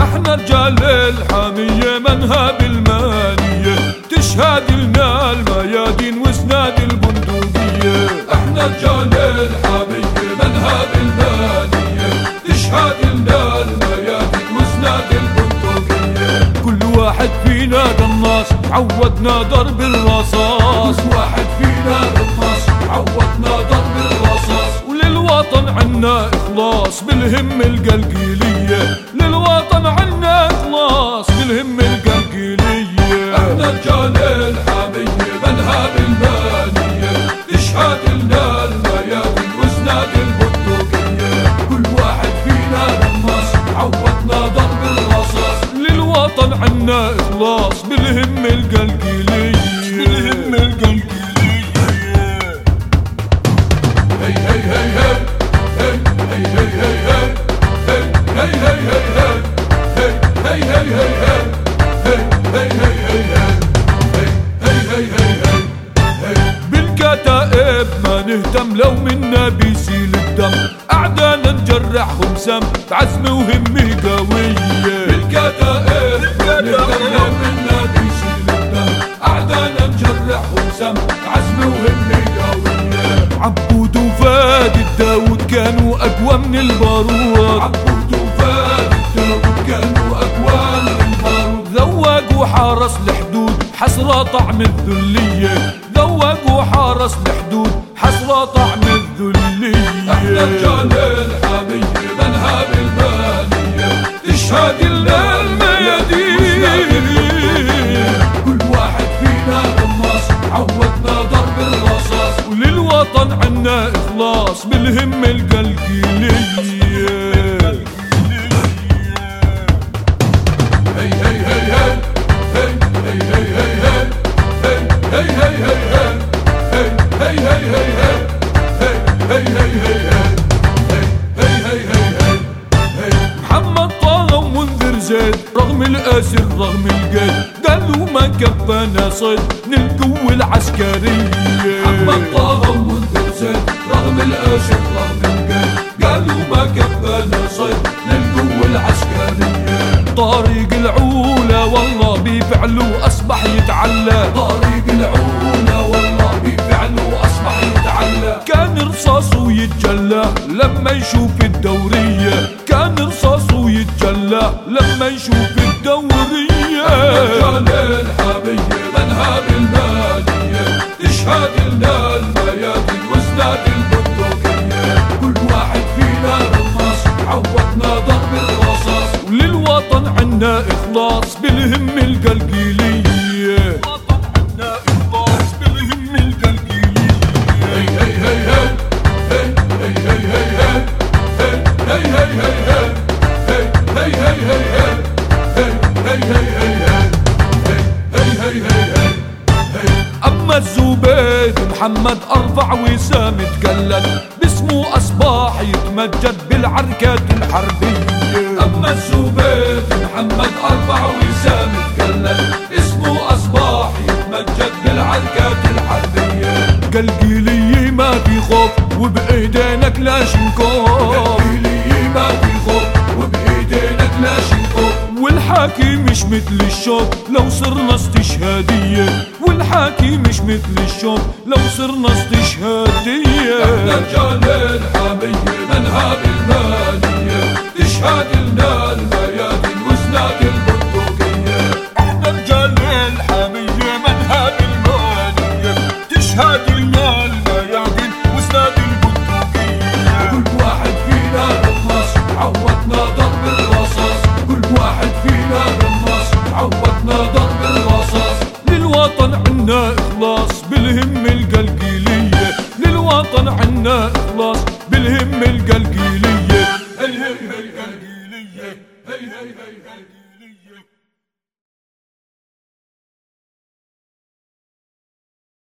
إحنا رجال الحامية منها بالمانية تشهد لنا الميادين وسناد البندقية إحنا رجال الحامية منها بالمانية تشهد لنا الميادين وسناد واحد فينا قناص عودنا ضرب الرصاص. واحد فينا قناص عودنا ضرب الرصاص. وللوطن عنا إخلاص بالهم القلقيلية. للوطن عنا إخلاص بالهم القلقيلية لو منا بيسيل الدم. أعدانا نجرحهم سم. بعزم وهمة قوية. بالكتائب نهتم لو منا بيسيل الدم أعدانا نجرحهم سم بعزم وهمة قوية عبود وفاد الداود كانوا أقوى من البارود. عبود وفاد الداود كانوا أقوى من البارود ذوق وحارس الحدود. حسرة طعم الذلية. ذوق وحارس الحدود. حسرة طعم الذلية. إحنا رجال الحامية منها بالبانية تشهد لنا الميادين كل واحد فينا قماص عودنا ضرب الرصاص. وللوطن عنا إخلاص بالهم القلقيلية قالوا ما كفانا صيد للقوة العسكرية. ومنذر زيد رغم الاسر رغم القيد قالوا ما كفانا صيد للقوة العسكرية. طريق العولة والله بفعله أصبح يتعلى طريق العولة والله بفعله أصبح يتعلى كان رصاصه يتجلى لما يشوف الدورية. كان رصاصه يتجلى لما يشوف الدورية. منها بالمالية تشهد الميادين وزناد البندقية كل واحد فينا رصاص عودنا ضرب الرصاص وللوطن عنا إخلاص بالهم القلقيلية عنا إخلاص بالهم محمد زبيد محمد أرفع وسام تجلد باسمه أصباح يتمجد بالعركات الحربية. أما الزبيد محمد أرفع وسام تجلد اسمه أصباح يتمجد بالعركات الحربية. قلقي لي ما في خوف وبإيدينك لاشنكوف والحاكي مش مثل الشوط. لو صرنا استشهادية والحاكي مش مثل الشوط. لو صرنا استشهادية. إحنا رجال الحامية منها بالمالية. عودنا ضرب الرصاص للوطن عنا إخلاص بالهم القلقيلية للوطن عنا إخلاص بالهم القلقيلية هي هي هي هي هي هي. قلقيلية